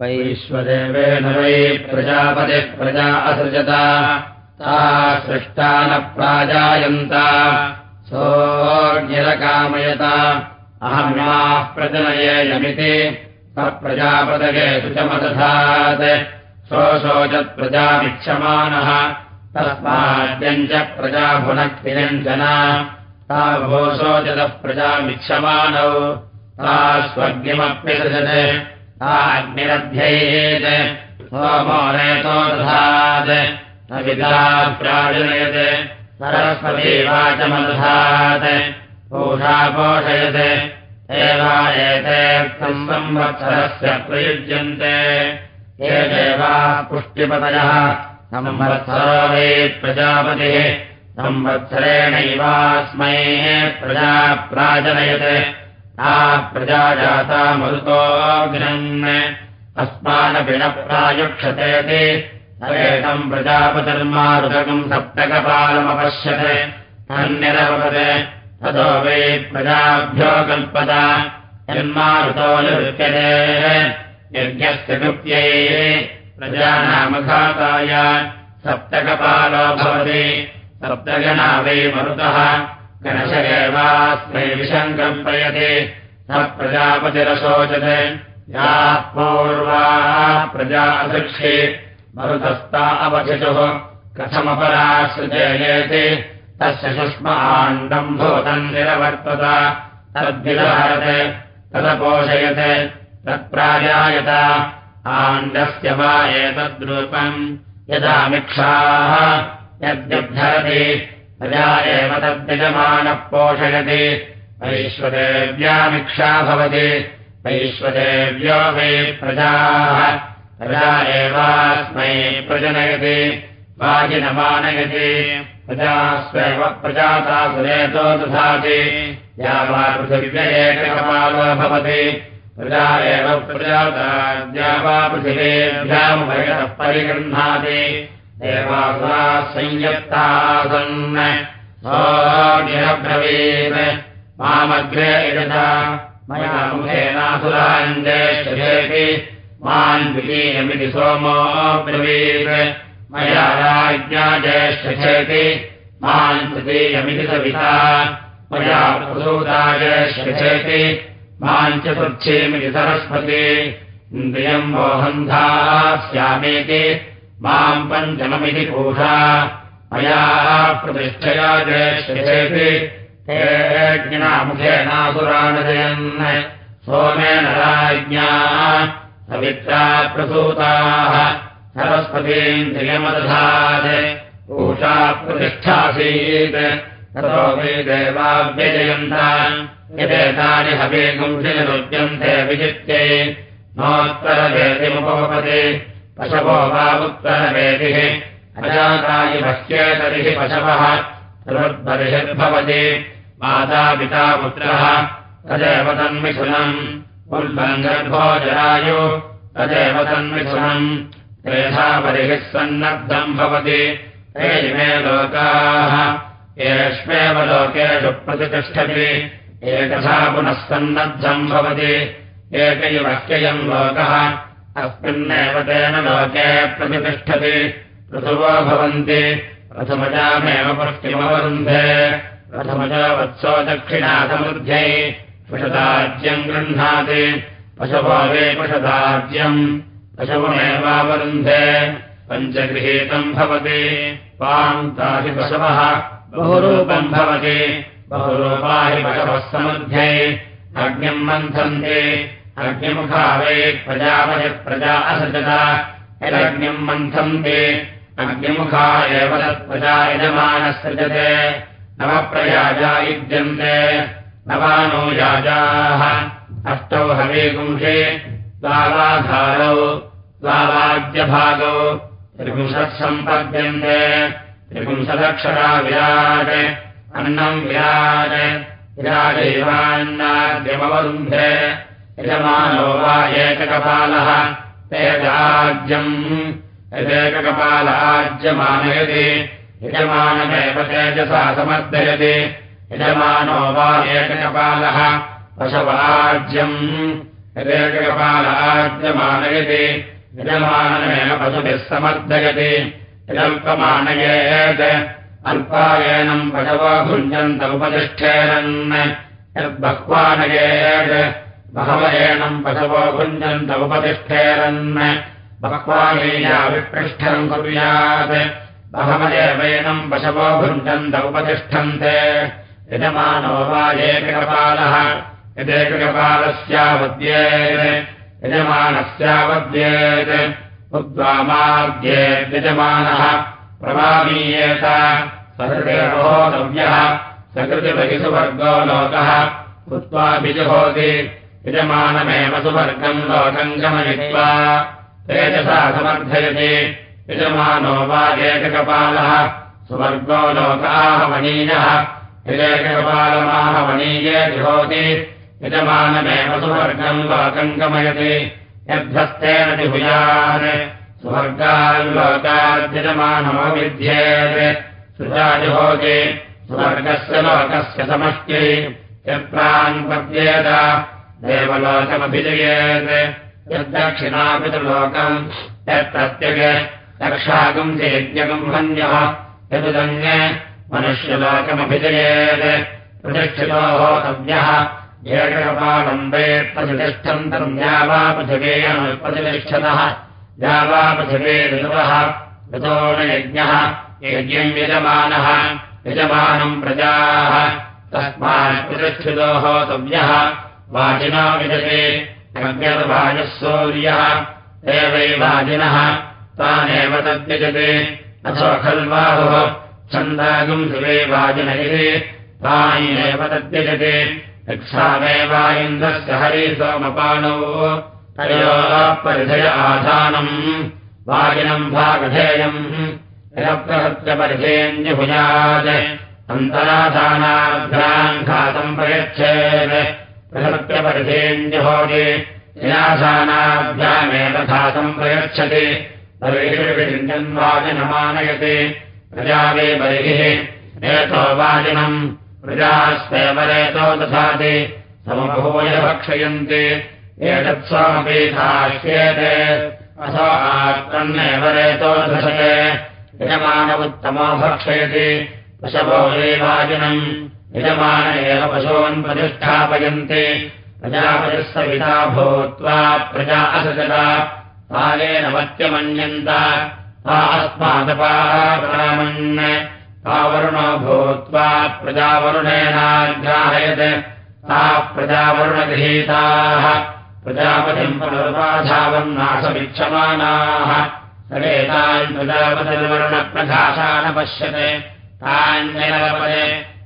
वैश्वदेवेन वै प्रजापतिः प्रजा असृजता। ता सृष्टा न प्राजायन्त सोऽर्निरकामयता अहम्याः प्रजनयेयमिति प्रजापदगे सुचमदधात्। सोऽशोचत्प्रजामिक्षमाणः तस्माद्यम् च प्रजाभुनक्तिरञ्जना। ता भोशोचतः प्रजामिक्षमाणौ ता स्वर्ग्यमप्यसृजते अग्निरध्ययेत् सोमो नेतो दधात् न विदा प्राजनयत् सरस्वती वाचमदधात् पूषा पोषयत्। एवा एतेऽर्थम् संवत्सरस्य प्रयुज्यन्ते। ये देवाः पुष्टिपतयः। संवत्सरो वै प्रजापतिः। संवत्सरेणैवास्मै प्रजा प्राजनयत् प्रजा जाता मरुतोऽग्नन् अस्मानपि न प्रायुक्षतेति एतम् प्रजापतिर्मारुदकम् सप्तकपालमपश्यते। अन्यरभवत् ततो वै प्रजाभ्यो कल्पदा। यन्मारुतो निरुच्यते। यज्ञस्य कृत्यै प्रजानामघाताय सप्तकपालो भवति। सप्तगणा वै मरुतः गणश एवास्मै विषम् कल्पयति न प्रजापतिरशोचते याः पूर्वाः प्रजा अशिक्षे मरुतस्ता अवचितुः कथमपराश्रुजेयेति तस्य सुष्माण्डम् भूतम् निरवर्तत। तद्विदहरत्। तदपोषयत्। तत्प्राजायत। आण्डस्य वा एतद्रूपम्। यदामिक्षाः यद्युद्धरति प्रजा एव तद्यजमानः पोषयति वैश्वदेव्यामिक्षा भवति। वैश्वदेव्यो वै प्रजाः। प्रजा एवास्मै प्रजनयति। वाजिनमानयति। प्रजास्वेव प्रजाता सुरेतो दधाति। या वा पृथिव्य एककपालो भवति। प्रजा एव प्रजाता। या वा पृथिवेभ्यामुभयतः परिगृह्णाति संयत्तासन् सोऽब्रवीत् मामग्रे यथा मया मुखेनासुराञ्जेष्ठेति मान् द्वितीयमिति सोमोऽब्रवीत् मया राज्ञा ज्येष्ठेति मान् तृतीयमिति सविता। मया प्रसूता ज्येष्ठेति माम् चतुर्थीमिति सरस्वती। इन्द्रियम् मोहन्धास्यामीति माम् पञ्चममिति पूषा मया प्रतिष्ठया ते ज्ञामुखेनासुरानजयन् सोमेन राज्ञा सवित्रा प्रसूताः। सरस्वतीन्द्रियमदधात्। पूषा प्रतिष्ठासीत्। ततो वै देवाभ्यजयन्तान् यदेतानि हवेगुंसिनिरुद्यन्ते विजित्यै नोत्तरवेदिमुपपते पशवो अजातायि बह्येतरिः पशवः। सर्वद्बर्हिर्भवति मातापिता पुत्रः। तदेव तन्मिथुनम् उल्बङ्गर्भोजरायु तदेव तन्मिथुनम् तेषा बर्हिः सन्नद्धम् भवति। ते इमे लोकाः। येष्वेव लोकेषु प्रतितिष्ठति। एकथा पुनः सन्नद्धम् भवति। एकैवह्ययम् लोकः अस्मिन्नेव तेन लोके प्रतितिष्ठति पृथुवो भवन्ति। प्रथमजामेव पृष्टिमवरुन्धे प्रथमजा वत्सो दक्षिणासमृद्ध्यै पशदाज्यम् गृह्णाति। पशवो वे पशदाज्यम्। पशवमेवावरुन्धे। पञ्चगृहीतम् भवति। पान्ताहि पशवः। बहुरूपम् भवति। बहुरूपा हि पशवः समृद्ध्यै। अग्निम् मन्थन्ति अग्निमुखा वै प्रजापतिः प्रजा असृजता। यदग्निम् मन्थन्ति अग्निमुखा एव तत्प्रजा यजमानः सृजते नवप्रयाजा युज्यन्ते। नवानो याजाः। अष्टौ हवीगुंषे द्वावाधारौ। द्वावाद्यभागौ त्रिपुंशत् सम्पद्यन्ते। त्रिपुंशदक्षरा विराट् अन्नम् विराट्। विराजैवान्नाद्यमवरुन्धे यजमानो वा एककपालः। तेजाज्यम्। यदेककपाल आज्यमानयति यजमानमेव तेजसा समर्दयति यजमानो वा एककपालः। पशवाज्यम्। यदेककपालाज्यमानयति। यजमानमेव पशुभिः समर्थयति। यदल्पमानयेत्। अल्पायनम् पशवो भुञ्जन्त उपतिष्ठेरन् यद्बह्वानयेत् बहवयेनम् पशवो भुञ्जन्त उपतिष्ठेरन् बह्वानीया विपृष्ठम् कुर्यात्। बहवदेवैनम् पशवो भुञ्जन्त उपतिष्ठन्ते यजमानो वा एककपालः। यदेककपालस्यावद्येत्। यजमानस्यावद्येत्। उद्वामाद्येद्यजमानः प्रवामीयेत। सकृतिर्होतव्यः सकृतिबहिसुवर्गो लोकः। कृत्वाभिजुहोति यजमानमेव सुवर्गम् लोकम् गमयित्वा तेजसा समर्थयति। यजमानो वा एककपालः। सुवर्गो लोकाहवनीयः यदेककपालमाहवनीये जुहोति। यजमानमेव सुवर्गम् लोकम् गमयति। यद्धस्तेन जिहुयान्। स्वर्गाल्लोकाद्यजमानमो विध्येत्। सुजाजुहोति स्वर्गस्य लोकस्य समष्ट्यै यत्रान्पद्येत देवलोकमभिजयेत्। यद्दक्षिणापितुलोकम् यत्प्रत्यग रक्षाकम् चेत्यकम् हन्यः यदुदन्य मनुष्यलोकमभिजयेत्। प्रतिष्ठितो होतव्यः एककपालम्बे प्रतिष्ठन्तम् यावापृथिवेयप्रतिष्ठतः यावापृथिवे ऋतवः। ऋतो न यज्ञः यज्ञम् यजमानः यजमानम् प्रजाः। तस्मात् प्रतिष्ठितो होतव्यः वाचिनो विदते। अज्ञर्वायुः सूर्यः। ते वै वाजिनः तानेव तद्यजते अथो खल्वाहुः। छन्दागुम् शिवे वाजिन। इति तायेव तद्यजते यक्षामेवा इन्द्रस्य हरि सोमपाणौ तयोः आधानम्। वाजिनम् भागधेयम्। निरप्रहत्यपरिधेऽन्यभुजात् अन्तराधानाभ्याम् घातम् प्रयच्छेत् प्रहत्यपरिधेऽन्यभोगे निराधानाभ्यामेव घातम् प्रयच्छति वाजिनमानयति। प्रजावे बर्हिः एतो वाजिनम्। प्रजास्तेवरेतो दधाति। समभूय भक्षयन्ति। एतत्स्वामपि धाश्येते असो आत्मन्नेव रेतो दशते यजमानमुत्तमो भक्षयति। पशवो वाजिनम् यजमान एव पशून् प्रतिष्ठापयन्ति। प्रजापतिः सविता भूत्वा प्रजा असजता। कालेन मत्यमन्यन्त। ता अस्मादपामन् तावरुणो भूत्वा प्रजावरुणेनाग्राहयत् ता प्रजावरुणगृहीताः। प्रजापतिम् सरेतान् प्रजापतिर्वर्णप्रघासा न पश्यते तान्यनवपदे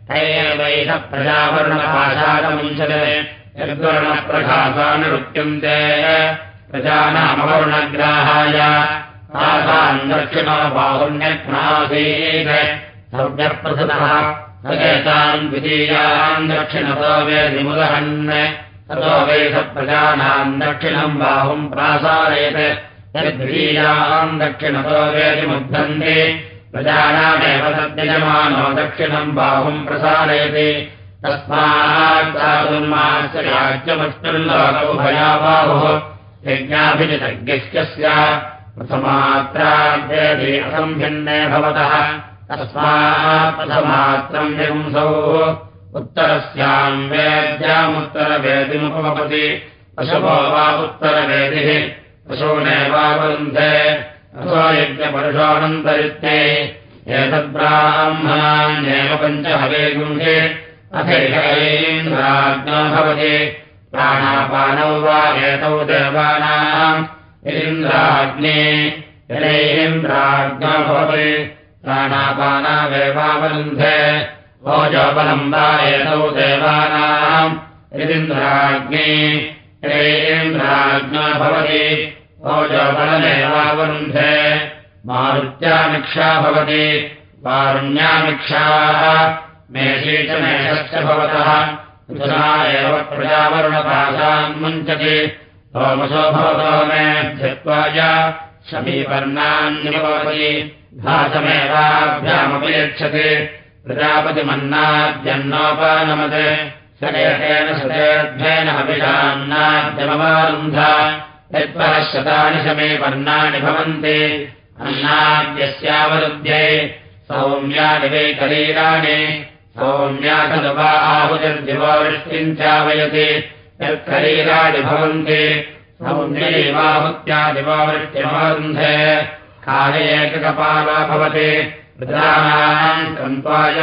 यद्वर्णप्रघासानुरुच्यन्ते प्रजानामवरुणग्राहाय। तासाम् दक्षिणो सकेताम् द्वितीयाम् दक्षिणतो वेदिमुदहन्। ततो वेदप्रजानाम् दक्षिणम् बाहुम् प्रासारयत् यद्वितीयाम् दक्षिणतो वेदिमुद्धन्ति प्रजानामेव तद्यजमानो दक्षिणम् बाहुम् प्रसारयति। तस्माच्चमष्टुल्लोकौभयाबाहुः यज्ञाभिजितज्ञस्य प्रथमात्राद्येति असम्भिन्ने भवतः। तस्मात् विंसौ उत्तरस्याम् वेद्यामुत्तरवेदिमुपपति। पशवो वा उत्तरवेदिः। पशूनेवावरुन्धे अथो यज्ञपरुषोऽनन्तरित्ये एतद्ब्राह्मणान्येव पञ्चहवेगुंहे अथैन्द्राज्ञो भवति। प्राणापानौ वा एतौ देवानाम् यदिन्द्राग्ने यदैन्द्राज्ञो भवति। प्राणापानावेवावरुन्धे ओजोबलम् वा एतौ देवानाम् यदिन्द्राग्ने यदैन्द्राज्ञो भवति ओजोबलमेवावरुन्धे मारुत्यामिक्षा भवति वारुण्यामिक्षाः। मेषी च मेषश्च भवतः। एव प्रजावरुणपाशान् मुञ्चति। सोमसो भवतो मे ध्यत्वाय शमीपर्णान्यभवति घासमेवाभ्यामपि यच्छति प्रजापतिमन्नाद्यन्नोपानमते। शरेण शतेऽध्वेन हविषान्नाद्यमवारुन्ध यत्परः शतानि शमे वर्णानि भवन्ति। अन्नाद्यस्यावरुध्ये सौम्यानि वै करीराणि सौम्या खलु वा आहुतिर्दिवोष्टिम् चावयति। यत्करीराणि भवन्ति। सौम्यैवाहुत्यादिवोष्टिमवरुन्धे काले एककपालो भवति। कन्त्वाय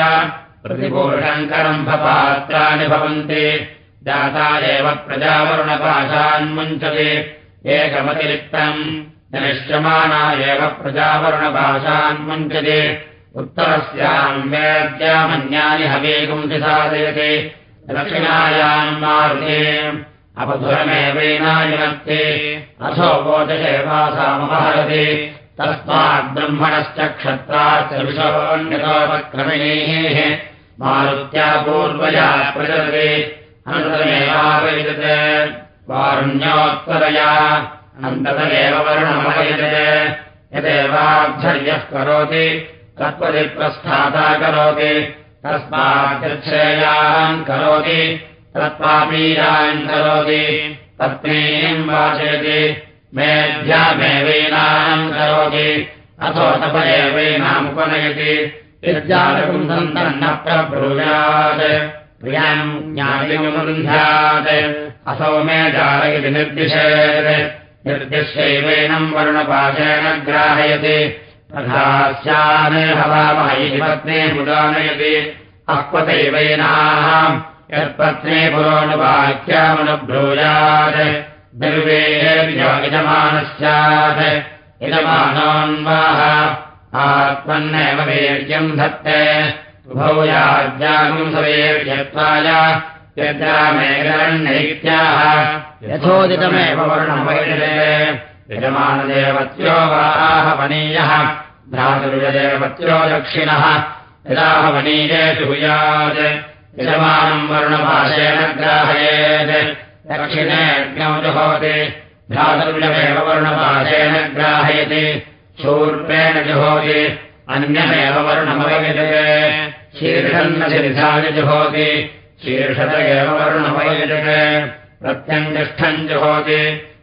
प्रतिपूषङ्करम्भपात्राणि भवन्ति। जाता एव प्रजावरुणपाशान्मुञ्चति एकमतिरिक्तम्। निश्चमाना एव प्रजावरुणपाशान्मुञ्चति उत्तरस्याम् वेद्यामन्यानि हवेगुंसि साधयति दक्षिणायाम् मार्गे अपधुरमेवैनायुनक्ति अथो बोधसेवासामहरति तस्माद्ब्रह्मणश्च क्षत्राश्च विषोऽन्यतोपक्रमिणीः मारुत्या पूर्वया प्रचलति। अनन्तरमेवापयुजते वारुण्योत्तरया अन्ततमेव वर्णमपयुजते यदेवाध्वर्यः करोति तत्पदि प्रस्थाता करोति तस्माच्छ्रेयान् करोति तत्त्वापीयान् करोति तत्त्वेम् वाचयति मेभ्यामेवैनाम् करोति अथो तप एवैनामुपनयति विद्यालकुन्दन्तन्न प्रब्रूयात् प्रियाम् ज्ञातिमुन्ध्यात् असौ मे जालयति निर्दिशेत् निर्दिश्यैवैनम् वरुणपाशेन ग्राहयति तथा स्यान् हवामहैः पत्ने मुदानयति अक्वतैवैनाः यत्पत्ने पुरोणवाक्यामनुब्रूयात् निर्वेर्यजमानः स्यात् यजमानोन्वाह आत्मन्नेव वीर्यम् धत्ते उभौयाज्ञागम् सवीर्यत्वाय यद्रामेकरण्यैत्याह यथोदितमेव वर्णमैले यजमानदेवत्यो वाहवनीयः भ्रातृजदेवत्यो दक्षिणः। यदाहवनीयेषु भूयात्। यजमानम् वर्णभाषेण ग्राहयेत्। दक्षिणेऽग्नौ जुहोति। भ्रातृजमेव वर्णभाषेण ग्राहयति। शूर्पेण जुहोति। अन्यमेव वर्णमवयजते शीर्षन्नशिरिधाय जुहोति शीर्षत एव वर्णमवयजते प्रत्यङ्गिष्ठम् जुहोति।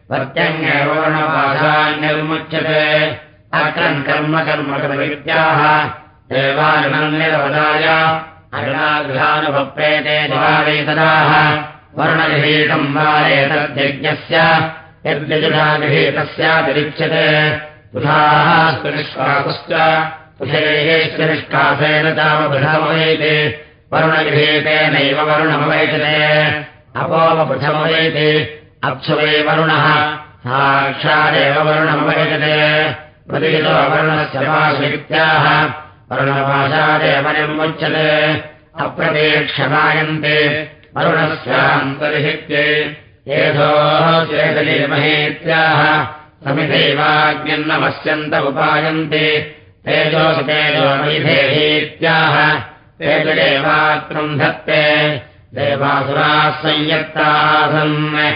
प्रत्यङ्गेव वर्णभाषान्यविमुच्यते अक्रम् कर्म कर्म कर्मविद्याः देवानुमन्निरवदाय अरुणागृहानुभप्रेते दिवावेतदाः वर्णगृहीतम् वा एतद्यज्ञस्य। यद्यजुषागृहीतस्यातिरिच्यते तुषाः निष्कासश्च तुषेः निष्कासेन तावपृथमवैति वरुणगृहीतेनैव वरुणमवैतते अपोमपृथमवैति अप्सुवै वरुणः साक्षादेव वरुणमवैतते प्रतिहितो वर्णस्य पाशवित्याः वरुणपाशादेव निर्मुच्यते अप्रतीक्षमायन्ते वरुणस्यान्तर्हित्ये। येधोः चेतलीमहेत्याः समिधैवाग्निर्नमस्यन्त उपायन्ति तेजदेवात्रम् धत्ते। देवासुराः संयत्तासन्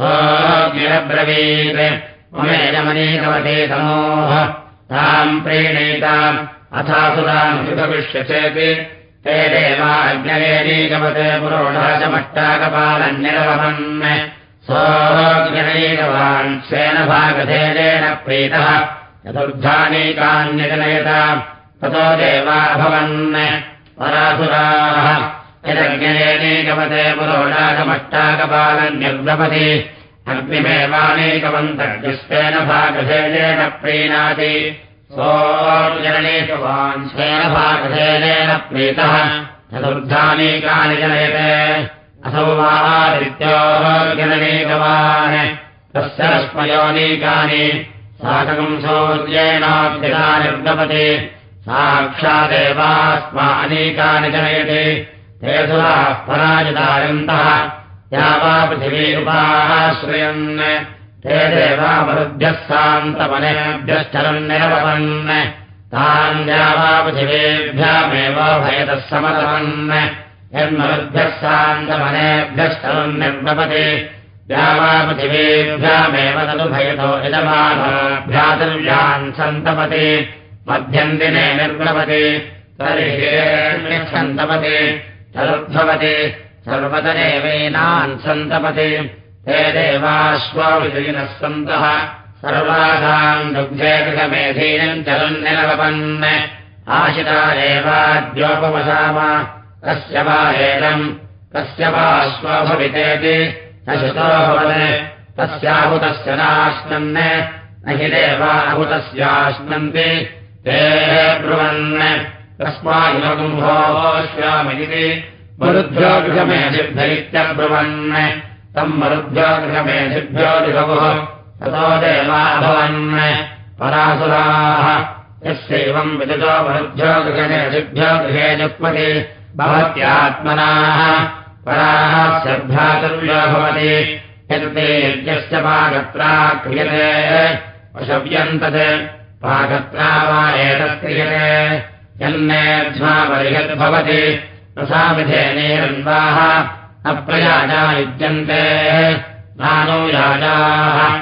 सोऽग्निरब्रवीत्। ममेजमनीकवते तमोः। ताम् प्रीणीताम्। अथासुराम् सुखविष्यचेति ते देवाग्नयेनीकवते पुरोढाचमट्टाकपालन्निरवहन् सोऽग्नैकवान् स्वेन भागधेरेण प्रीतः चतुर्धानीकान्यजनयत ततो देवाभवन् परासुराः। यदज्ञयेनीकवते पुरोडाकमट्टाकपालन्यर्व्रपति अग्निमेवानेकवन्तर्जुस्वेन भागधेरेण प्रीणाति। सोऽर्जननेकवान् स्वेन भागधेरेण प्रीतः। चतुर्धानीकानि जनयते असौ मादित्योः जननेकवान्। तस्य रश्मयोनीकानि साकम् सौर्येणाभ्यतानिर्गपति साक्षादेवास्मा अनेकानि जनयति। ते सुराः पराजितायन्तः। या वा पृथिवी उपाः श्रयन्। ते देवामरुभ्यः सान्तमनेभ्यश्चरन्निरवपन् तान् या वा पृथिवीभ्यामेव भयतः समतवन् यन्मरुभ्यः सान्तमनेभ्यश्चरन्निर्गपति पृथिवीभ्यामेव तदुभयतो यजमानोभ्यातुर्यान् सन्तपति। मध्यन्दिने तर्हि सन्तपति तदुद्भवति सर्वतरेवेनान् सन्तपति। हे देवाश्वविलीनः सन्तः। सर्वासाम् दुग्धे गृहमेधीनम् चलन्निरवपन् आशिता एवाद्योपवसाम कस्य वा एनम् कस्य वा स्वभवितेति न भवत् तस्याहुतस्य नाश्नन् न हि देवाहुतस्याश्नन्ति। ते ब्रुवन् तस्मायुगुम्भोश्यामिति मरुद्भ्यो गृहमेधिभ्यैत्यब्रुवन् तम् मरुद्भ्यो गृहमेधिभ्यो दिभवुः ततो देवाभवन् परासुराः। गृहमेधिभ्यो पराः भवति यत्ते यज्ञस्य पाकत्रा क्रियते। वशव्यन्तत् पाकत्रा वा एतत्क्रियते यन्नेध्वा परिहद्भवति। प्रसामिधेनेरन्वाः अप्रयाजा युज्यन्ते। नानुयाजाः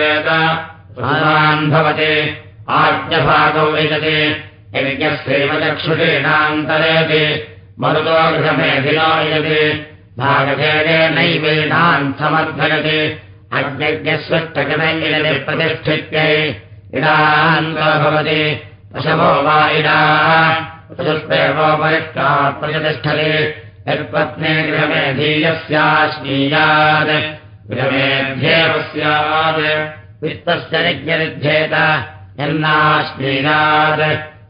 वेद। भवति। आज्ञभागौ विजति यज्ञस्यैव चक्षुषीणान्तरेति मरुतो गृहमेधिनो यजति भागभेदेनैवेनान् समर्थयति। अग्निज्ञस्वष्टगनैरति प्रतिष्ठित्यै इडान्तो भवति। पशवो वा इडास्तेवोपरिष्टात् प्रतिष्ठति। यत्पत्ने गृहमेधीयस्याश्नीयात् गृहमेध्येव स्यात्। वित्तस्य निज्ञनिध्येत यन्नाश्नीयात्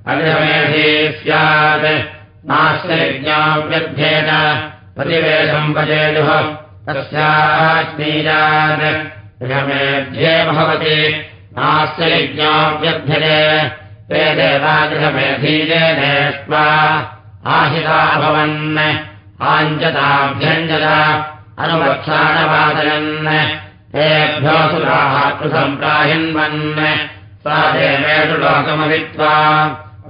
अगृहमेधी स्यात् नास्य यज्ञाव्यध्येत प्रतिवेशम् वचेजुः तस्याश्नीयात् गृहमेध्ये भवति नास्य यज्ञाव्यध्यते ते देवागृहमेधीजेनेष्वा आशिता भवन्। आञ्जताभ्यञ्जता अनुवत्सानवादयन्। तेभ्यो सुराः कृसम्प्राहिन्वन् सा देवेषु लोकमवित्वा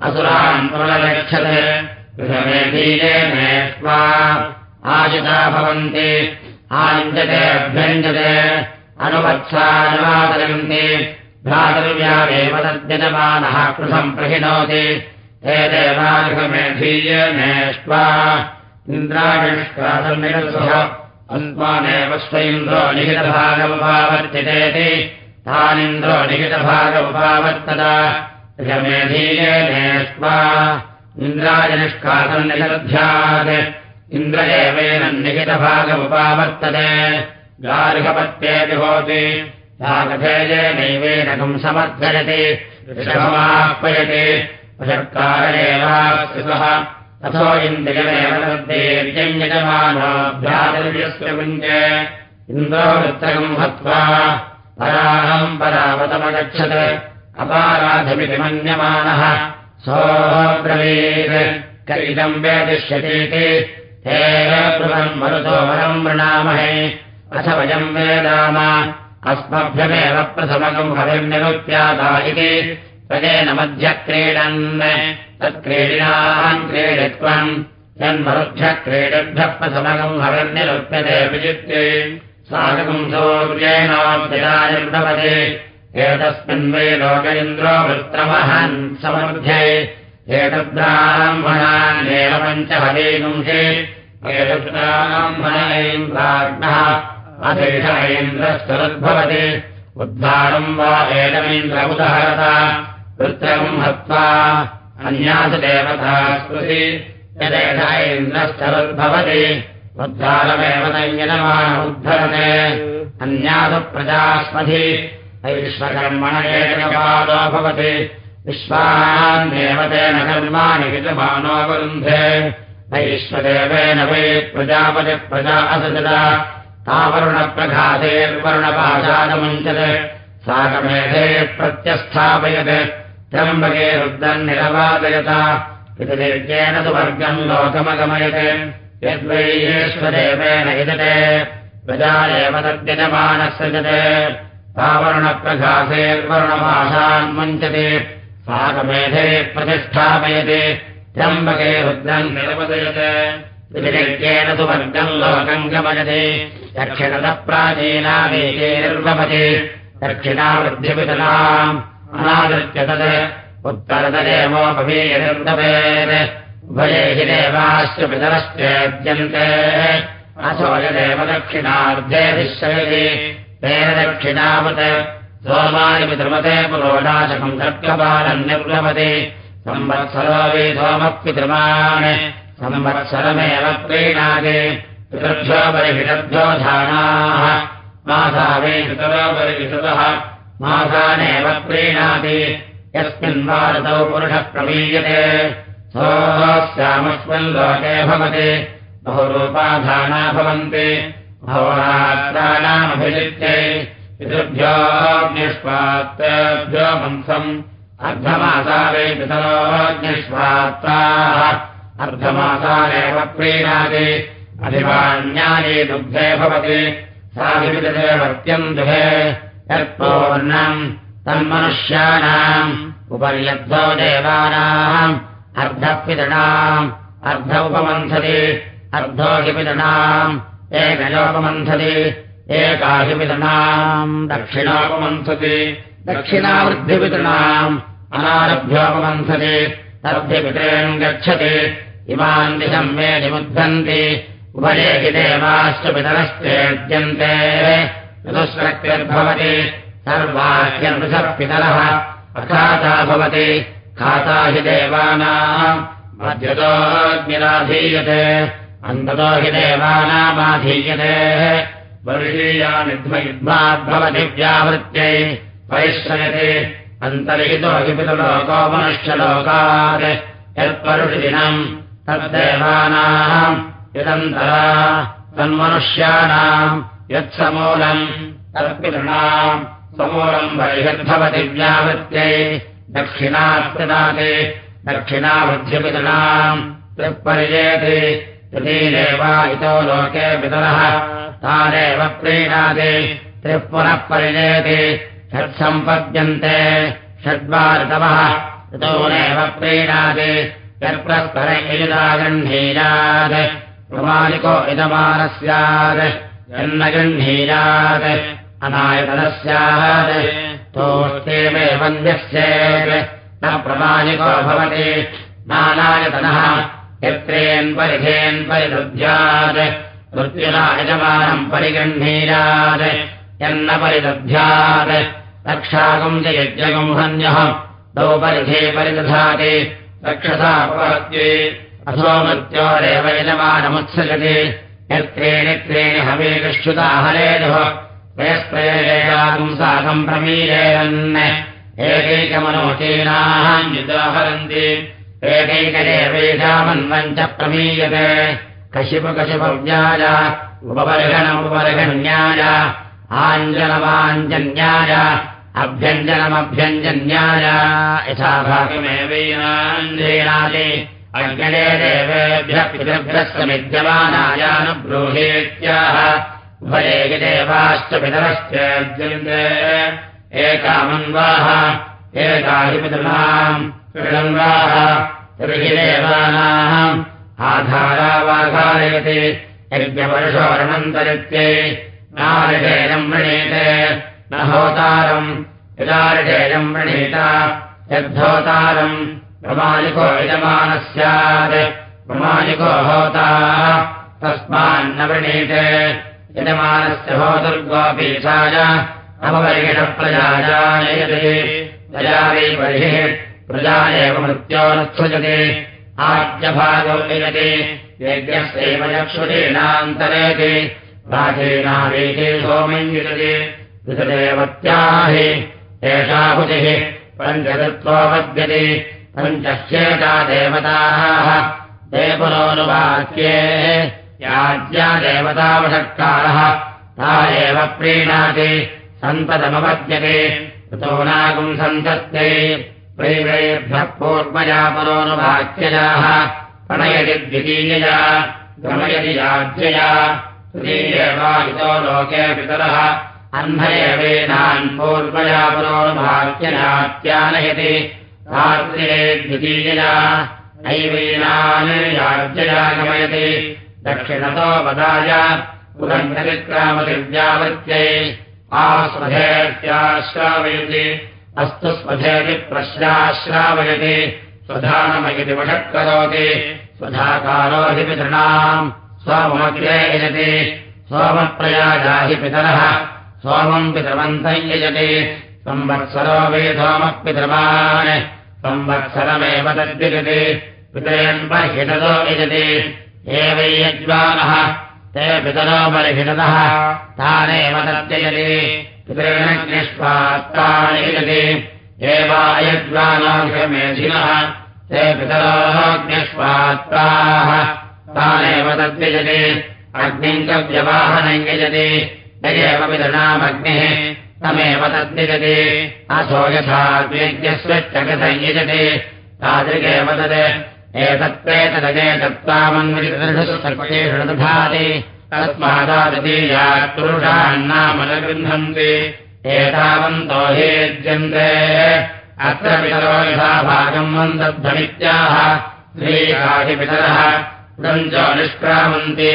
असुरान् पुनरक्षते गृहमेधीजेनेष्वा आशिता भवन्ति। आञ्जते अभ्यञ्जते अनुवत्सानुवादयन्ति। भ्रातृव्यामेव तद्यजमानः कृशम् प्रहिणोति। हे देवागृहमेधीयमेष्ट्वा इन्द्राविष्कासन्निरसुः अस्मानेव स्वैन्द्रो निहितभागमुपावर्तितेति। तानिन्द्रो निहितभागमुपावर्तत गृहमेधीयमेष्ट्वा इन्द्रायनिष्कासन्निषद्ध्यात् इन्द्र एवेन निहितभागमुपावर्तते गार्हपत्येति भवति भागधेयेनैवेनकम् समर्थयति। ऋषभमाह्वयति। षट्कारेवाः अथो इन्द्रियमेव इन्द्रोवृत्तकम् हत्वा पराहम् परावतमगच्छत्। अपाराधमिति मन्यमानः सोऽब्रवीत् क इदम् वेदिष्यतीति ते ब्रुवन् मरुतो वरम् वृणामहे। अथ वयम् वेदाम। अस्मभ्यमेव प्रथमकम् हविर्निरुप्याता इति। प्रजेन मध्यक्रीडन्। तत्क्रीडिनाम् क्रीडित्वम्। यन्मरुभ्यः क्रीडिभ्यः प्रथमकम् हविर्निरुप्यते विजित्ये। साकम् सौर्येणाभ्यरायभवति एतस्मिन् वै लोक इन्द्रो वृत्तमहन् समृध्ये एतद्ब्राह्मणान्येव पञ्चहवीगुंसि एतद्ब्राह्मणैन्द्राग्नः अधेश ऐन्द्रस्तरुद्भवति उद्धारम् वा एतमिन्द्र उदहरत वृत्रम् हत्वा अन्यासु देवता स्मृति यदेष ऐन्द्रस्तरुद्भवति उद्धारमेव तञ्जनमान उद्धरते अन्यासु प्रजास्मधि ऐश्वकर्मण एकपादो भवति। विश्वान्येव तेन कर्माणि विद्यमानोऽवरुन्धे वैश्वदेवेन वै प्रजापतिप्रजा असजत। तावरुणप्रघातेर्वरुणपाशादमुञ्चत्। साकमेधे प्रत्यस्थापयत्। त्र्यम्बके रुद्रम् निरवादयत इति निर्गेण तु वर्गम् लोकमगमयत् यद्वैश्वदेवेन यजते। प्रजा एव तद्यजमानः सजते तावरुणप्रघासेर्वरुणपाशान्मुञ्चति साकमेधे प्रतिष्ठापयति। त्र्यम्बके रुद्रम् निरवदयत्। विनिर्गेण तु वर्गम् लोकम् गमयति। दक्षिणतः प्राचीनामेके निर्वपति दक्षिणावृद्धिपितलाम् अनादृत्य तत् उत्तरतरेवोपवीयनिर्दवेत् उभये हि देवाश्च पितरश्चेद्यन्ते। असो यदेव दक्षिणार्धे विश्वयति तेन दक्षिणावत् सोमानि पुरोडाशकम् दर्गपालन्यप्लवति संवत्सरो वेधोमः पितृमान् संवत्सरमेव प्रीणाति पितृभ्यो परिहितभ्यो धानाः। मासा वे पितरो परिहितः मासानेव प्रीणाति यस्मिन् भारतौ पुरुषः प्रमीयते सोऽस्यामस्मिन् लोके भवति। बहुरूपाधाना भवन्ति भवरात्राणामभिजित्यै पितृभ्योऽग्निष्पात्रेभ्यो मंसम् अर्धमासारे पितरोऽग्निष्पात्राः अर्धमासारेव प्रीणाति अधिवाण्यानि दुग्धे भवति दुहे यत्पूर्णम् तन्मनुष्याणाम् उपर्यब्धो देवानाम् अर्धपितृणाम् अर्ध उपमन्थति अर्धोऽपितृणाम् एकयोपमन्थति एकाहिपितृणाम् दक्षिणोपमन्थति। दक्षिणावृद्धिपितृणाम् अनारभ्योपमन्थति। तद्धिपितॄन् गच्छति। इमान् दिशम् मे निमुद्धन्ति उभये हि देवाश्च पितरश्चेद्यन्ते। ऋतुष्वक्तिर्भवति सर्वाह्यनुषः पितरः अखाता भवति। खाता हि देवानाम्। मध्यतोऽग्निराधीयते अन्ततो हि देवानामाधीयते वर्षीयानिध्मयुग्माद्भवति व्यावृत्यै परिश्रयते। अन्तर्हितो हि पितुलोको मनुष्यलोकात्। यत्परुषिदिनम् तद्देवानाम् यदन्तरा तन्मनुष्याणाम् यत्समूलम् तत्पितृणाम् समूलम् बहिर्भवति व्यावृत्यै दक्षिणास्तिनाति दक्षिणावृद्ध्यपितृणाम् त्रिपर्येति तृतीदेव इतो लोके पितरः। तानेव प्रीणाति पुनः परिजेति षट्सम्पद्यन्ते। षड्वा ऋतवः ऋतोनेव प्रीणाति यत्प्रस्पर यजुदा गृह्णीयात् प्रमाणिको इदमानः स्यात् यन्न गृह्णीयात् अनायतनः स्यात्। वन्द्यस्येत् न प्रमाणिको भवति। नानायतनः यत्रेन् परिधेन् परिदध्यात् मृत्युना यजमानम् परिगृह्णीयात् यन्न परिदध्यात् रक्षाकम् च यज्ञकम् हन्यः तौ परिधे परिदधाति। रक्षसा अपहत्ये अथो मृत्योरेव यजमानमुत्सजति। यत्रेणि त्रेणि हवेकश्युताहरेदुः प्रयस्प्रयेयागुम् साकम् प्रमीरेरन् एकैकमनोचीनाम् युदाहरन्ति एकैकदेवेशामन्वम् च प्रमीयते कशिपकशिपव्याय उपवर्गणमुपवर्गण्याय आञ्जनमाञ्जन्याय अभ्यञ्जनमभ्यञ्जन्याय यथा भागमेवैनाञ्जनाति अग्ने देवेभ्यः पितृभ्यः समिद्यमानायानुब्रूहीत्याह। उभये देवाश्च पितरश्चेद्यन्ते। एकामन्वाः एकाहिपितृणाम् पितृन्वाः तर्हि देवानाम् आधारावाधारयति यज्ञवर्षोरनन्तरित्यै नारिषेयम् वृणीते न होतारम् यदारिषेयम् वृणीत यद्धोतारम् प्रमाणिको यजमानः स्यात् प्रमाणिको होता तस्मान्न वृणीते यजमानस्य होतुर्गोपीसाय अववर्गिणप्रजाजायते। प्रजावै बहिः प्रजा एव मृत्यो न सृजते आद्यभागौ नियते यज्ञस्यैव चक्षुरीणान्तरेति प्राचीनावेति सोमञ्जितते विसदेवत्याहि एषा हुतिः पञ्चतत्त्वोपद्यते पञ्चस्येता देवताः देवनोनुवाक्ये याज्ञा देवतावषत्कारः ता एव प्रीणाति सन्ततमपद्यते ततो नागुम् सन्तत्यै प्रैवेभ्यः पूर्वया परोनुवाक्ययाः प्रणयति द्वितीयया, गमयति याज्यया। तृतीयेवायुतो लोके पितरः अह्नयवेनान् पूर्वया परोनुभाग्यनात्यानयति रात्रे द्वितीयया नैवेनान् याज्यया गमयति। दक्षिणतो वदाय उदन्तविक्रामदिव्यावृत्यै आस्वधेत्याश्रावयति। अस्तु स्वधेति प्रश्राश्रावयति स्वधानमयिति वषट्करोति स्वधाकारोहि पितृणाम् सोममग्रे यजति। सोमप्रयाजाहि पितरः। सोमम् पितृवन्तम् यजति। संवत्सरो वै सोमः पितृमान् संवत्सरमेव तद्विजति पितरेन् बर्हिषदो यजति। एवै यज्वानः ते पितरो बर्हिषदः तानेव तद्यजति पितरेण निष्पात्तानि यजति एवायज्वानाघमेधिनः ते पितरोऽग्निष्पात्राः तानेव तद्विजति। अग्निम् च व्यवाहनम् यजति। यदेव पितृणामग्निः। तमेव तद्विजति। असो यथाग्निज्ञस्वच्चकथम् यजति। तादृगेव तद् एतत्प्रेतदजेतत्त्वामन्विषु दधाति न गृह्णन्ति एतावन्तो हेज्यन्ते अत्र पितरो यथा भागम् वन्दध्वमित्याह श्रीकाशिपितरः च निष्क्रामन्ति।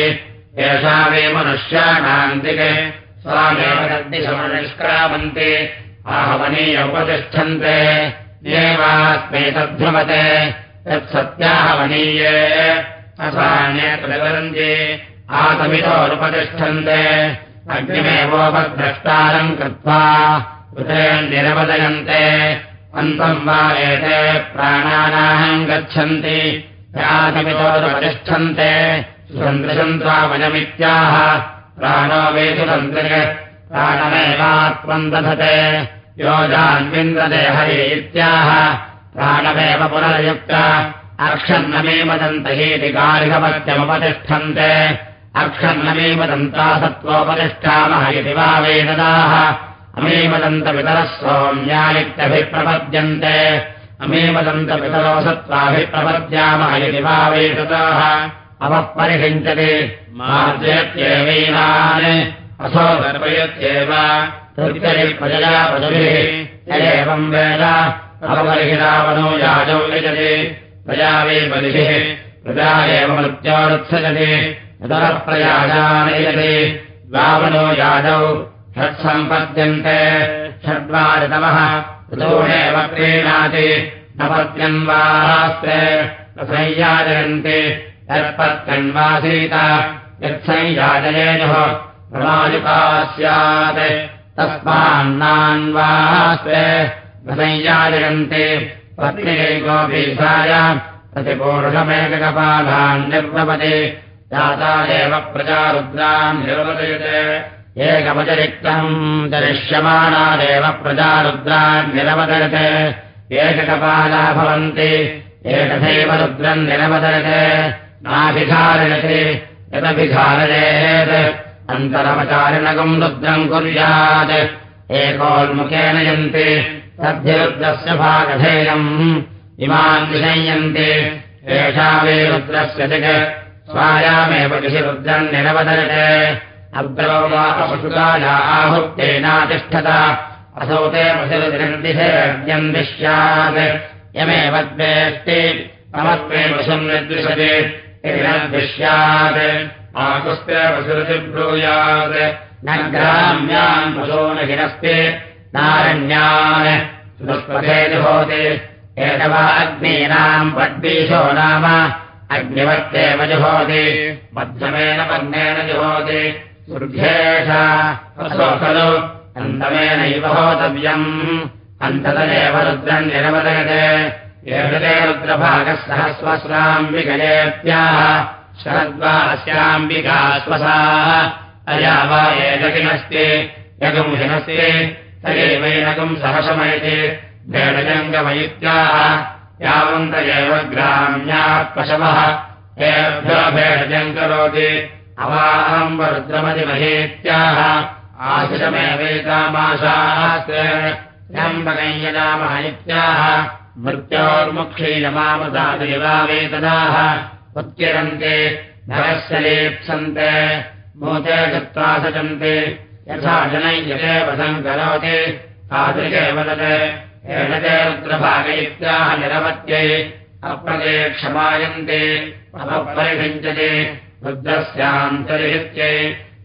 येषा वे मनुष्याणान्तिके स्वामेव तद्दिशमनिष्क्रामन्ति आहवनीय उपतिष्ठन्ते। एवास्मै तद्भ्रमते। यत्सत्याहवनीये। असान्यप्रवरन्ति आतमितोरुपतिष्ठन्ते। अग्निमेवोपद्रष्टारम् कृत्वा निरवदयन्ते। अन्तम् वा एते प्राणानाहम् गच्छन्ति। यातमितोरुपतिष्ठन्ते। सुसन्दृशन्त्वावजमित्याह प्राणो वेदुसन्दृग प्राणमेवात्मम् दधते योजान्विन्दते हरि इत्याह। प्राणमेव पुनर्युक्त। अक्षन्नमे वदन्त हीति गार्हपत्यमुपतिष्ठन्ते अक्षन्नमेवदन्ता सत्त्वोपतिष्ठामः इति वा वेददाः। अमेवदन्तपितरः सोम्यायित्यभिप्रपद्यन्ते अमेवदन्तपितरो सत्त्वाभिप्रपद्यामः इति वा वेददाः। अवः परिषिञ्चति। मार्जयत्येवैनान्। असो गर्वयत्येव प्रजया पशुभिः यदेवम् वेद। अवपरिहिरावनो याजौ यजति। प्रजा वै बलिभिः। प्रजा एव मृत्योरुत्सजति यतरप्रयाजानयति द्वावनो यादौ षट्सम्पद्यन्ते। षड्वारितमः। ऋतोणेव क्रीणाति। न पद्यन्वास्ते संयाजयन्ति यत्पत्यन्वासीत यत्संयाजयेयुः। प्रमायुका स्यात् तस्मान्नान्वास्ते संयाजयन्ति पत्निकैकोऽपीसाय प्रतिपूरुषमेककपालान् निर्वपति दाता एव प्रजारुद्रान् निरवदयते एकमतिरिक्तम् दरिष्यमाणादेव प्रजारुद्रान् निरवदयते एककपाला भवन्ति एकथैव रुद्रम् निरवदयते नाभिधारयति यदभिधारयेत्। अन्तरवचारिणकम् रुद्रम् कुर्यात्। एकोन्मुखेन यन्ति तद्धिरुद्रस्य भागधेयम्। इमान् विषयन्ति एषा वे रुद्रस्य जग स्वायामेव कृषिरुद्रम् निरवदयते अग्रवो वा अपशुकाया आहुक्तेनातिष्ठत असौ ते पशुरुदिर्दिशेऽद्यम् दिश्यात्। यमेव द्वेष्टि ममत्वे पशुम् निर्दिशति। दृश्यात्। आकुस्ते पशुरुतिब्रूयात् न ग्राम्यान् पशो न हिनस्ति। नारण्यान् जुहोति। एतवा अग्नीनाम् पड्बीशो नाम अग्निवत्तेव जुहोति मध्यमेन वर्णेन जुहोति सुर्घेषो खलु अन्तमेनैव होतव्यम् अन्ततदेव रुद्रम् निरवदयते एषते रुद्रभागः सहस्वस्राम्बिकयेत्याह शरद्वा अस्याम्बिका स्वसाः अया वा एककिनस्ति यगुम् हिनस्ति तदेवैनकम् सहशमयति भेडजङ्गमयित्याह यावन्त एव ग्राम्याः पशवः एभ्यो भेडजम् करोति अवाम्बरुद्रमतिमहेत्याह आशिषमेवेतामाशास्त्रम्बकम् यजामः इत्याह मृत्योर्मुक्षीयमामदादेवावेतदाः उत्किरन्ते धरस्य लेप्सन्ते। मूते गत्वा सचन्ते। यथा वसम् करोति तादृशे वदते एषते रुद्रभाग इत्याह निरवत्यै अप्रदे क्षमायन्ते अपरिषिञ्चते रुद्रस्यान्तरिहित्यै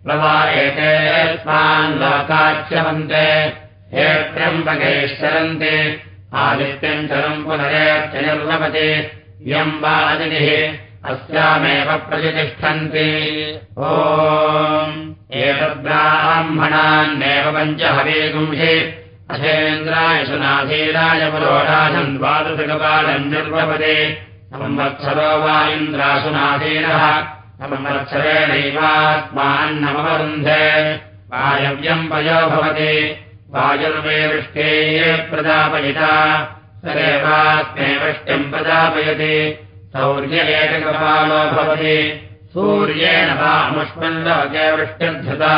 प्रवा एते स्वान् लोकाच्यवन्ते हे त्र्यम्बकैश्चरन्ति आदित्यम् चलम् पुनरेत्य निर्वपति इयम् वा अतिथिः अस्यामेव प्रतिष्ठन्ति। ओ एतद्ब्राह्मणान्नेव पञ्चहवेगुंसि अथेन्द्राय सुनाधीराय पुरोडाशम् द्वादशकपालम् निर्वपते संवत्सरो वा इन्द्रासुनाधीरः संवत्सरेणैवात्मान्नमवरुन्धे। वायव्यम् पयो भवति। वायुर्वे वृष्टे प्रदापयिता सरेवात्मे वृष्टिम् प्रदापयति सौर्य एककपालो भवति। सूर्येण वामुष्मल्लोके वृष्टिर्धृता।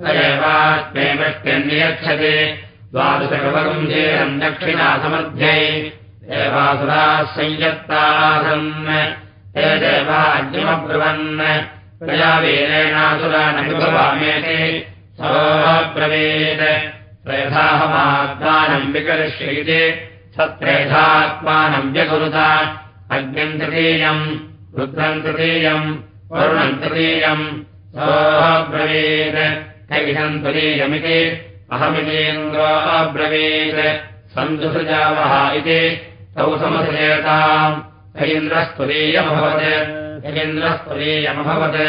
स एवास्मे वृष्टिम् नियच्छति द्वादशकवगुञ्जेरम् दक्षिणा समर्ध्यै देवासुराः संयत्तासन् हे देवाग्निमब्रुवन् प्रजावीरेणासुरा न विभवामेति सोऽब्रवीत् त्रेधाहमात्मानम् विकरिष्यति। सत्रेधात्मानम् व्यकुरुता। अग्निम् तृतीयम्। रुद्रम् तृतीयम्। वरुणम् तृतीयम्। सोऽब्रवीत् कैषम् तृतीयमिति अहमितीन्द्रो अब्रवीत्। सन्तुसृजावः इति। तौ समसृजेताम् हैन्द्रस्तुलीयमभवत् यगेन्द्रस्तुलीयमभवत्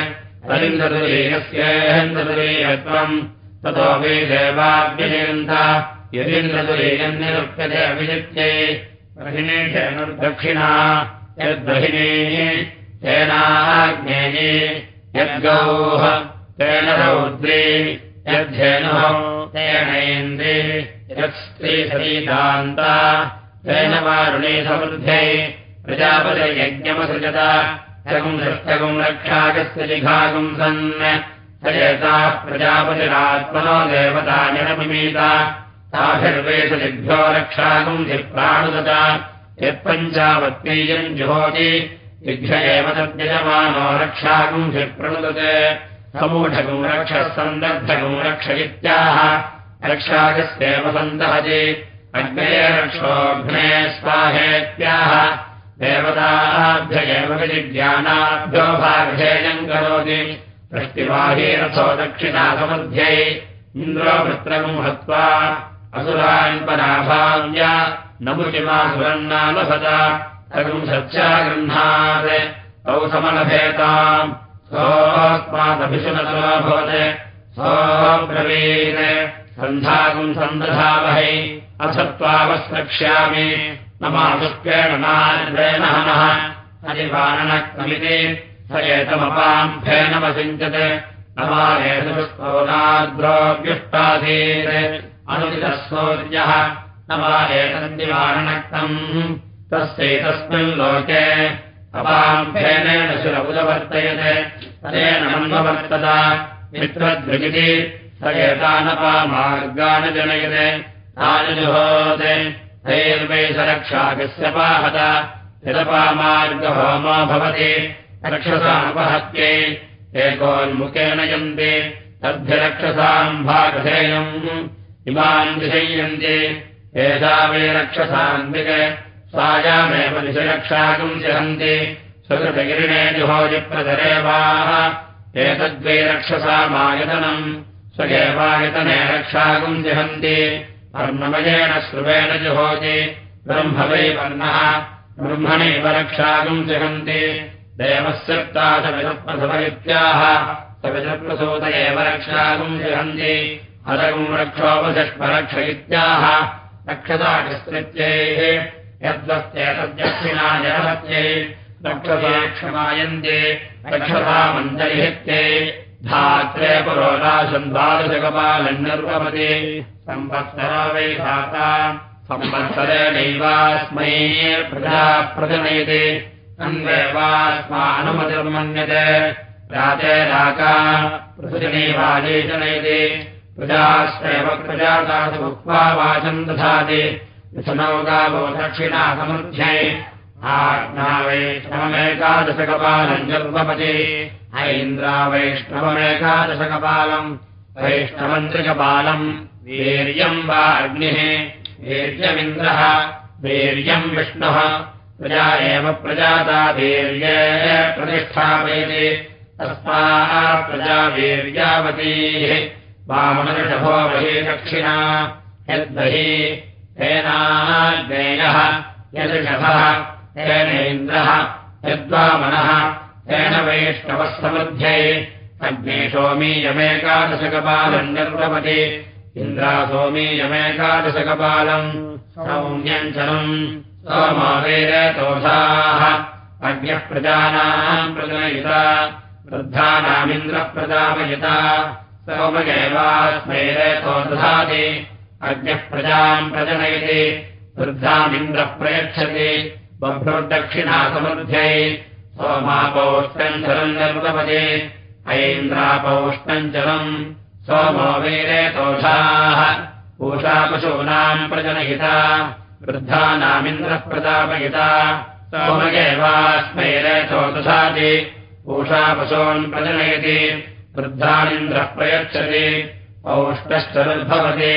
रवीन्द्रतुलीयस्येन्द्रतुलीयत्वम् ततो वै देवाभ्यजयन्त। यदीन्द्रतुलीयम् निरुप्यते अभिजित्यै दक्षिणा यद्ब्रहिणी तेनाज्ञेये यद्गौः तेन रौद्री। यद्धेनुः तेनैन्द्री यत्स्त्रीसरीदान्ता तेन वारुणे समृद्धै प्रजापतिर्यज्ञमसृजता जगुम् रक्षाकस्य जिघागुम् सन् सजेताः प्रजापतिरात्मनो देवता जनमिमीता ताभिर्वेषजिभ्यो रक्षागुम् धिप्राणुदता यत्पञ्चावत्नीयम् जुहोति जिघ्य एव तद्यजमानो रक्षागुम् धिप्रणुदते समूढगुम् रक्षः सन्दग्धगुम् रक्ष इत्याह रक्षाकस्येव सन्दहति अग्ने रक्षोघ्ने स्वाहेत्याह देवताभ्य एव विजिज्ञानाभ्यो भागधेयम् करोति वृष्टिवाहीरथो दक्षिणासमध्यै इन्द्रोवृत्रम् हत्वा असुरान्पराभाव्य नमुचिमासुरन्नालभत तगुम् सच्चा गृह्णात् तौ समलभेताम् सोऽस्मादभिषुनतोऽभवत् सोऽब्रवीत्। सन्धागुम् सन्दधावहै। असत्त्वावस्रक्ष्यामि न मासुष्केण नाद्रेण हनः। हरिवाननक्तमिति स एतमपाम् फेनमसिञ्चत् न मानेतुष्कोनाद्रोऽव्युष्टाधीत् अनुचितः सूर्यः। न वा एतद्दिवाननक्तम् तस्यैतस्मिन् लोके अपाम् फेनेन शिरमुदवर्तयते तदेन मन्ववर्तत। मित्रद्विगिति स एतानपामार्गान् जनयते तानि जुहोते तैर्वैसरक्षाकस्य पाहत। यदपामार्गहोमो भवति। रक्षसामुपहत्यै एकोन्मुखेन यन्ति। तद्भिरक्षसाम् भागधेयम्। इमान् दिशयन्ति एषा वै रक्षसान्विक सायामेव दिशरक्षाकम् जहन्ति स्वकृतगिरिणे जुहोजिप्रधरेवाः एतद्वै रक्षसामायतनम् स्वगेवायतने रक्षाकम् जहन्ति कर्णमयेन श्रुवेण जुहोति ब्रह्म वै वर्णः। ब्रह्मणैव रक्षाकम् जहन्ति देवस्य इत्याह सविजप्रसूत एव रक्षाकम् जहन्ति हरगुम् रक्षोपशष्परक्ष इत्याह रक्षसाकस्कृत्यैः जलहत्यै रक्षसा क्षमायन्ते रक्षसा मञ्जलिहत्यै धात्रे पुरोडाशम् द्वादशकपालम् निर्वपति संवत्सरो वै धाता संवत्सरेणैवास्मै प्रजा प्रजनयति अन्वेवास्मानुमतिर्मन्यते राजे राका पृथुजनैवाजेशनयति प्रजास्वेव प्रजातासु वाचम् दधाति दक्षिणा समुद्ध्यै आज्ञा वैष्णवमेकादशकपालम् जल्पपति ऐन्द्रा वैष्णवमेकादशकपालम् वैष्णवन्त्रिकपालम् वीर्यम् वा अग्निः। वीर्यमिन्द्रः। वीर्यम् विष्णुः। प्रजा एव प्रजाता वीर्ये प्रतिष्ठापयति। तस्मात् प्रजा वीर्यावतीः। वामनषभो बहि दक्षिणा। यद्बहि तेनाग्नेयः यदृषभः तेनेन्द्रः यद्वामनः तेन वैष्णवः समृद्ध्यै अग्ने सोमीयमेकादशकपालम् निर्वपति इन्द्रा सोमीयमेकादशकपालम् सौम्यञ्चलम् सोमोवेरतोषाः अग्न्यः प्रजानाम् प्रजनयिता वृद्धानामिन्द्रः प्रजापयिता सोमगेवास्मै रेतो दधाति अग्न्यः प्रजाम् प्रजनयति वृद्धामिन्द्रः प्रयच्छति बभ्रुर्दक्षिणासमृद्ध्यै सोमापौष्टम् चलम् निर्वपति ऐन्द्रापौष्टम् चलम् सोमो वीरेतोषाः पूषापशूनाम् प्रजनयिता वृद्धानामिन्द्रः प्रजापयिता सोमगेवास्मै रेतो दधाति पूषापशून् प्रजनयति वृद्धानिन्द्रः प्रयच्छति औष्टश्चरुद्भवति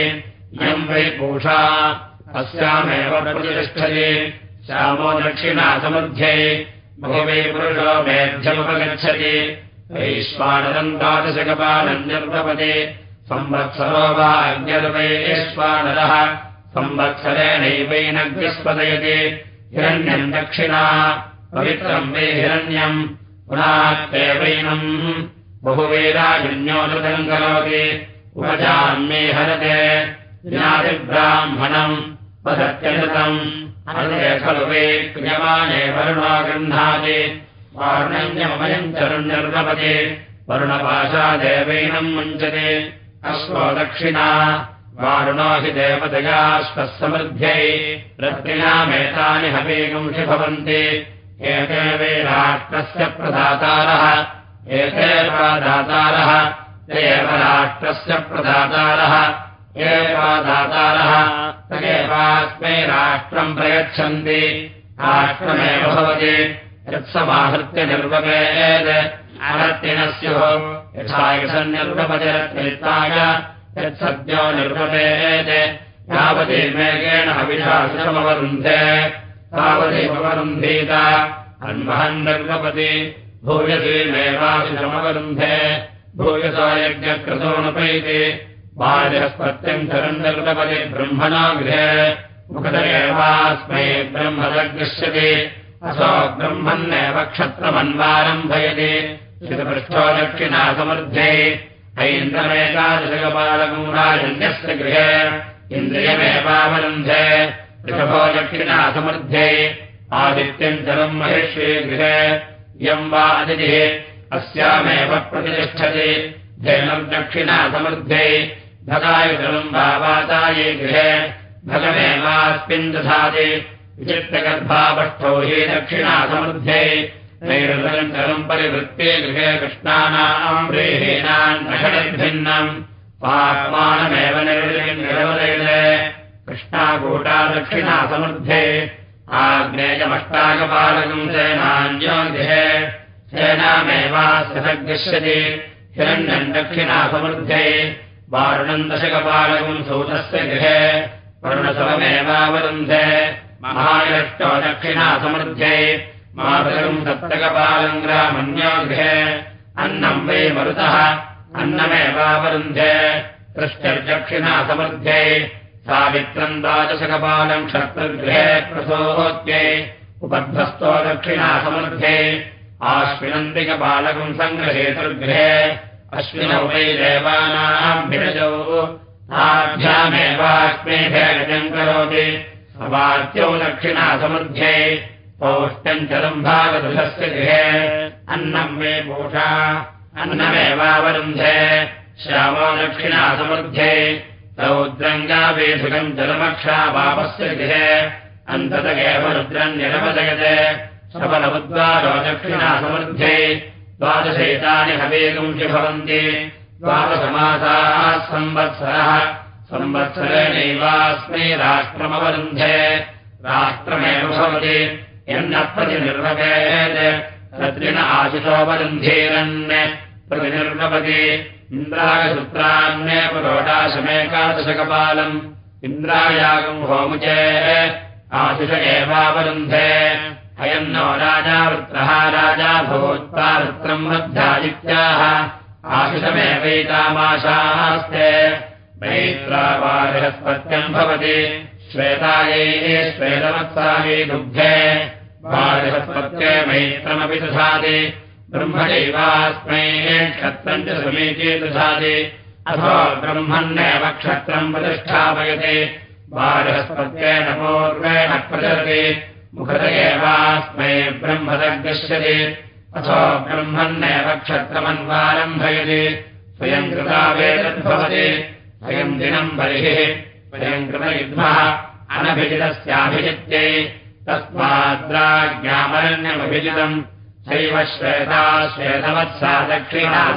इयम् वै पूषा। अस्यामेव प्रतिष्ठति। श्यामो दक्षिणासमृद्ध्यै बहुवै पुरुषो मेध्यमुपगच्छति। वैश्वानरम् द्वादशकपालम् निर्भवति संवत्सरो वा अज्ञर्वैश्वानरः संवत्सरेणैवैनग्निस्पदयति हिरण्यम् दक्षिणा पवित्रम् वै हिरण्यम्। पुनात्येवैनम् बहुवेदायुन्योदृतम् करोति उपजान्मे हरते ज्ञातिब्राह्मणम् वदत्यनृतम् हरते खलु वे क्रियमाणे वरुणो गृह्णाति वार्णञ्जमयम् चरुण्यर्भवति वरुणपाशादेवैनम् मुञ्चते। अश्वो दक्षिणा। वारुणो हि देवतयाश्वः समृद्ध्यै। रत्निनामेतानि हवेगंसि भवन्ति। एते वे राष्ट्रस्य प्रदातारः। दातारः। एव राष्ट्रस्य प्रदातारः एव दातारः प्रयच्छन्ति। राष्ट्रमेव भवति। यत्समाहृत्य निर्वपेत् अरत्तिनः स्युः यथा रत्निताय यत्सद्यो निर्वपेत् यावती मेघेण हविषाश्रमवरुन्धे तावदेववरुन्धीत अन्वहन् निर्वपति। भूयसीमेवाशिषमवरुन्धे भूयसा यज्ञकृतोऽनुपैति बाल्यस्पत्यम् चरन्दर्वपति ब्रह्मणा गृहे मुखदरेवास्मै ब्रह्मदगृह्यति असो ब्रह्मन्नेव क्षत्रमन्वारम्भयति। शितपृष्ठो दक्षिणा समृद्धे ऐन्द्रमेकादशकपालकम् राजन्यस्य गृहे। इन्द्रियमेवावरुन्धे ऋषभो दक्षिणा समृद्धे आदित्यम् जलम् महेश्वे गृहे। यम् वा अतिथिः अस्यामेव प्रतिष्ठति। धेनम् दक्षिणा समृद्धे भगायुजलम् वा वाताये गृहे भगमेवास्मिन् दधाति विचित्रगर्भापष्ठौ हि दक्षिणा समृद्धे जलम् परिवृत्ते गृहे कृष्णानाम् नषडिभिन्नम् पात्मानमेव निर्वलयते। कृष्णाकूटा दक्षिणा समृद्धे आग्नेयमष्टाकपालकम् सेनान्यो गृहे सेनामेवास्य सद्गृह्यति हिरण्यम् दक्षिणा समृद्धे वारुणम् दशकपालकम् सूतस्य गृहे दक्षिणा समृद्धे मातरम् सप्तकपालम् गृहे अन्नम् वै मरुतः अन्नमेवावरुन्धे पृष्टर्दक्षिणा समृद्धे सावित्रम् द्वादशकपालम् क्षत्रगृहे प्रसोत्यै उपध्वस्तो दक्षिणा समृद्धे आश्विनन्दिकपालकम् सङ्ग्रहेतुर्गृहे अश्विनौ वै देवानाम् भिरजौ ताभ्यामेवाश्मेभेगजम् करोति। अवाच्यौ दक्षिणा समृद्धे पौष्टम् चलम् भागदुलस्य गृहे। अन्नम् वे पूषा अन्नमेवावरुन्धे। श्यामो दक्षिणा समृद्धे रौद्रङ्गावेधुकम् जलमक्षा वापस्य गृहे। अन्तत एव रुद्रम् निरवदयते सबलमुद्वारो दक्षिणा समृद्धे द्वादशैतानि हवेगंसि भवन्ति। द्वादशमासाः संवत्सरः। संवत्सरेणैवास्मै राष्ट्रमवरुन्धे। राष्ट्रमेव भवति। यन्न प्रतिनिर्वपेत्। तद्रिण आशिषोपरुन्धीरन् प्रतिनिर्वपति। इन्द्रायसूत्रान्ये पुरोडाशमेकादशकपालम् इन्द्रायागम् होमुचे। आशिष एवावरुन्धे अयम् नो राजावृत्रः राजा भूत्वा वृत्रम् वृद्धादित्याः आशिषमेवैतामाशास्ते। मैत्रावारिहस्पत्यम् भवति। श्वेतायै, श्वेतवत्सायै दुग्धे। बालहस्पत्ये मैत्रमपि दधाति। ब्रह्मचैवास्मै क्षत्रम् च समीचे दधाति। अथो ब्रह्मण्येव क्षत्रम् प्रतिष्ठापयति। बालहस्पत्येन पूर्वेण प्रचलति। मुखत एवास्मै ब्रह्मदग्निश्यति अथो ब्रह्मण्येव क्षत्रमन्वारम्भयति। स्वयम् कृता वेदद्भवति। स्वयम् दिनम् बलिः। स्वयम् कृतयुग्मः अनभिजितस्याभिजित्यै। तस्माद्राज्ञामरण्यमभिजितम्। सैव श्वेता श्वेतवत्सा दक्षिणा